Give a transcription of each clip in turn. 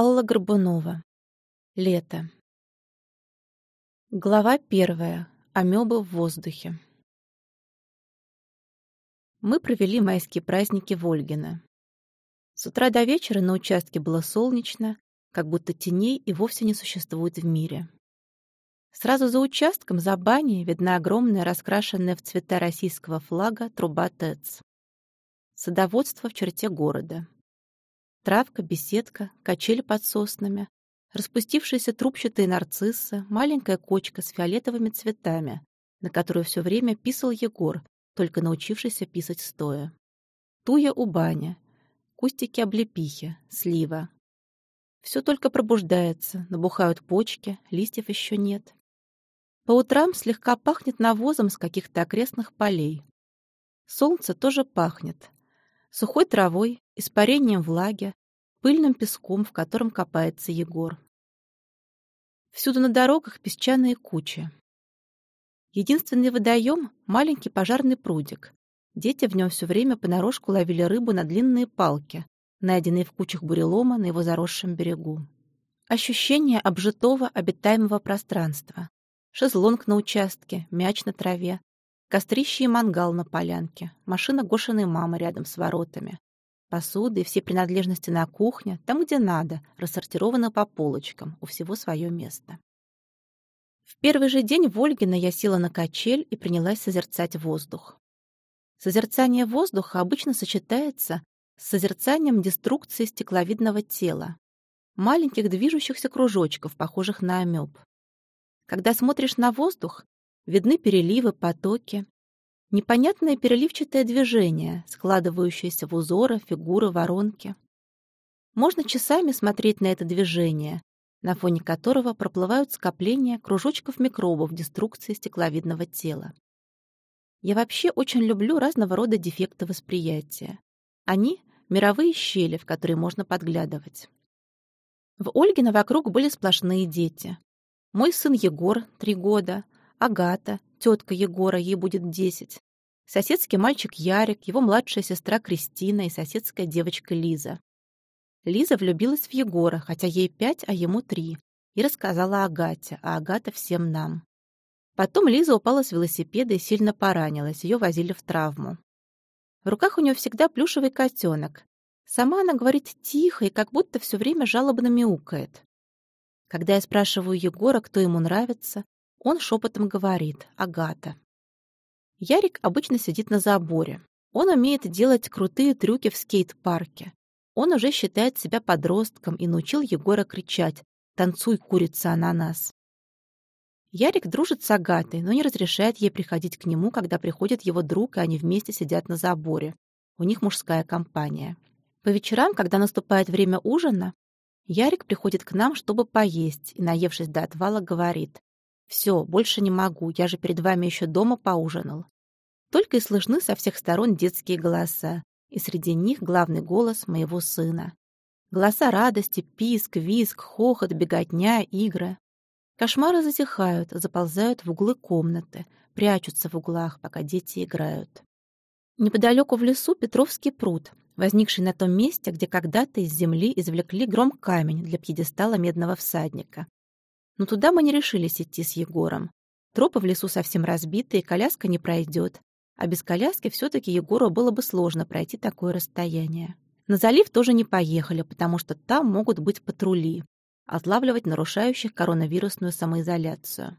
Алла Горбунова. Лето. Глава первая. Амёбы в воздухе. Мы провели майские праздники в Ольгино. С утра до вечера на участке было солнечно, как будто теней и вовсе не существует в мире. Сразу за участком, за баней, видна огромная, раскрашенная в цвета российского флага труба ТЭЦ. Садоводство в черте города. Травка, беседка, качели под соснами, распустившиеся трубчатые нарциссы, маленькая кочка с фиолетовыми цветами, на которую все время писал Егор, только научившийся писать стоя. Туя у бани, кустики облепихи, слива. Все только пробуждается, набухают почки, листьев еще нет. По утрам слегка пахнет навозом с каких-то окрестных полей. Солнце тоже пахнет. Сухой травой, испарением влаги, пыльным песком, в котором копается Егор. Всюду на дорогах песчаные кучи. Единственный водоем — маленький пожарный прудик. Дети в нем все время понарошку ловили рыбу на длинные палки, найденные в кучах бурелома на его заросшем берегу. Ощущение обжитого обитаемого пространства. Шезлонг на участке, мяч на траве, кострище и мангал на полянке, машина Гошиной мамы рядом с воротами, Посуда и все принадлежности на кухне, там, где надо, рассортированы по полочкам, у всего свое место. В первый же день в Ольгино я села на качель и принялась созерцать воздух. Созерцание воздуха обычно сочетается с созерцанием деструкции стекловидного тела, маленьких движущихся кружочков, похожих на амеб. Когда смотришь на воздух, видны переливы, потоки, Непонятное переливчатое движение, складывающееся в узоры, фигуры, воронки. Можно часами смотреть на это движение, на фоне которого проплывают скопления кружочков микробов деструкции стекловидного тела. Я вообще очень люблю разного рода дефекты восприятия. Они — мировые щели, в которые можно подглядывать. В Ольгино вокруг были сплошные дети. Мой сын Егор, три года, Агата, тетка Егора, ей будет десять, соседский мальчик Ярик, его младшая сестра Кристина и соседская девочка Лиза. Лиза влюбилась в Егора, хотя ей пять, а ему три, и рассказала Агате, а Агата всем нам. Потом Лиза упала с велосипеда и сильно поранилась, ее возили в травму. В руках у нее всегда плюшевый котенок. Сама она говорит тихо и как будто все время жалобно мяукает. Когда я спрашиваю Егора, кто ему нравится, он шепотом говорит «Агата». Ярик обычно сидит на заборе. Он умеет делать крутые трюки в скейт-парке. Он уже считает себя подростком и научил Егора кричать «Танцуй, курица, ананас». Ярик дружит с Агатой, но не разрешает ей приходить к нему, когда приходит его друг, и они вместе сидят на заборе. У них мужская компания. По вечерам, когда наступает время ужина, Ярик приходит к нам, чтобы поесть, и, наевшись до отвала, говорит все, больше не могу, я же перед вами еще дома поужинал. Только и слышны со всех сторон детские голоса, и среди них главный голос моего сына. Голоса радости, писк, визг, хохот, беготня, игры. Кошмары затихают, заползают в углы комнаты, прячутся в углах, пока дети играют. Неподалеку в лесу Петровский пруд, возникший на том месте, где когда-то из земли извлекли гром камень для пьедестала медного всадника. Но туда мы не решились идти с Егором. Тропы в лесу совсем разбиты, и коляска не пройдет. А без коляски все-таки Егору было бы сложно пройти такое расстояние. На залив тоже не поехали, потому что там могут быть патрули, отлавливать нарушающих коронавирусную самоизоляцию.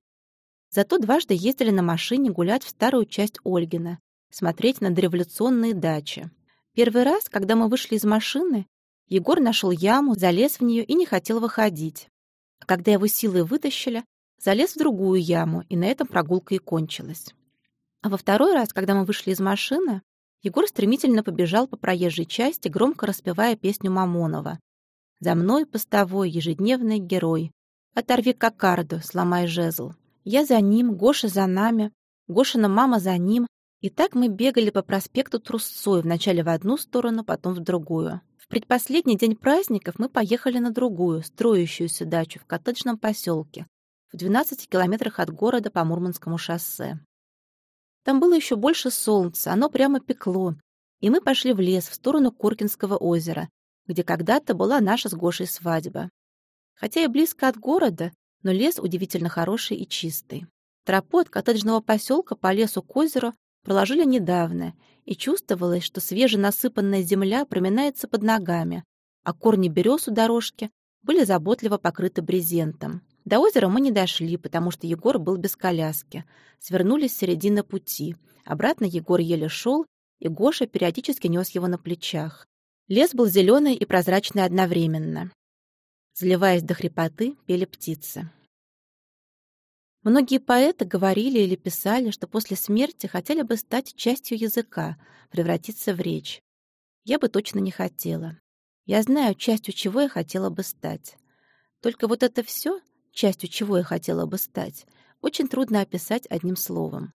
Зато дважды ездили на машине гулять в старую часть Ольгина, смотреть на дореволюционные дачи. Первый раз, когда мы вышли из машины, Егор нашел яму, залез в нее и не хотел выходить. Когда его силой вытащили, залез в другую яму, и на этом прогулка и кончилась. А во второй раз, когда мы вышли из машины, Егор стремительно побежал по проезжей части, громко распевая песню Мамонова. «За мной постовой ежедневный герой. Оторви кокарду, сломай жезл. Я за ним, Гоша за нами, Гошина мама за ним. И так мы бегали по проспекту трусцой, вначале в одну сторону, потом в другую предпоследний день праздников мы поехали на другую, строящуюся дачу в коттеджном поселке, в 12 километрах от города по Мурманскому шоссе. Там было еще больше солнца, оно прямо пекло, и мы пошли в лес в сторону Коркинского озера, где когда-то была наша с Гошей свадьба. Хотя и близко от города, но лес удивительно хороший и чистый. Тропу от коттеджного поселка по лесу к озеру проложили недавно, и чувствовалось, что свеженасыпанная земля проминается под ногами, а корни берез у дорожки были заботливо покрыты брезентом. До озера мы не дошли, потому что Егор был без коляски. Свернулись с середины пути. Обратно Егор еле шел, и Гоша периодически нес его на плечах. Лес был зеленый и прозрачный одновременно. Заливаясь до хрипоты, пели птицы. Многие поэты говорили или писали, что после смерти хотели бы стать частью языка, превратиться в речь. Я бы точно не хотела. Я знаю, частью чего я хотела бы стать. Только вот это все, частью чего я хотела бы стать, очень трудно описать одним словом.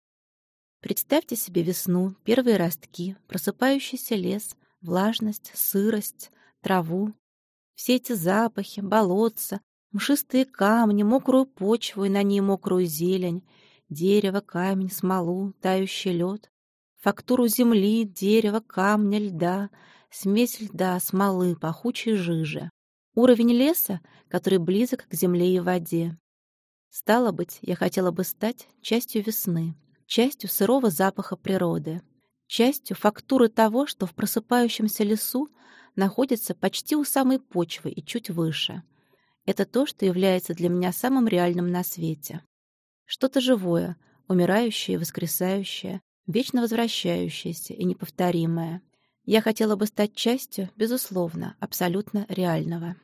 Представьте себе весну, первые ростки, просыпающийся лес, влажность, сырость, траву, все эти запахи, болотца, мшистые камни, мокрую почву и на ней мокрую зелень, дерево, камень, смолу, тающий лед, фактуру земли, дерева, камня, льда, смесь льда, смолы, пахучей жижи. Уровень леса, который близок к земле и воде. Стало быть, я хотела бы стать частью весны, частью сырого запаха природы, частью фактуры того, что в просыпающемся лесу находится почти у самой почвы и чуть выше. Это то, что является для меня самым реальным на свете. Что-то живое, умирающее воскресающее, вечно возвращающееся и неповторимое. Я хотела бы стать частью, безусловно, абсолютно реального.